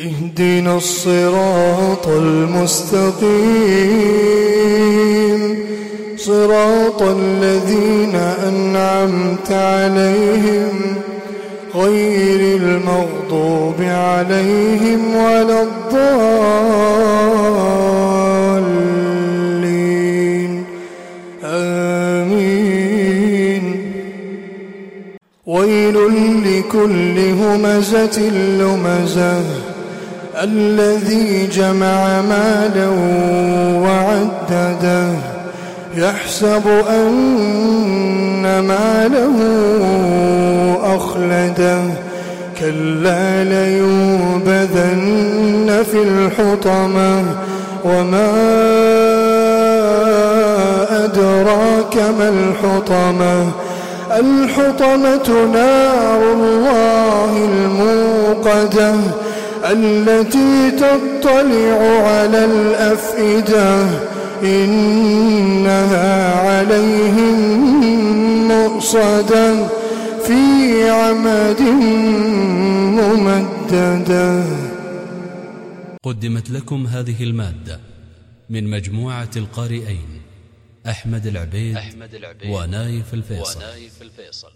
اهدنا الصراط المستقيم. صراط الذين أنعمت عليهم. غير المغضوب عليهم ولا الضالين. آمين. ويل لكل همزة لمزة. الذي جمع مالا وعدده يحسب أن ماله أخلده. كلا لينبذن في الحطمة وما أدراك ما الحطمة؟ الحطمة نار الله الموقدة. التي تطلع على الأفئدة إنها عليهم مؤصدة في عمد ممددة. قدمت لكم هذه المادة من مجموعة القارئين أحمد العبيد, أحمد العبيد ونايف الفيصل, ونايف الفيصل.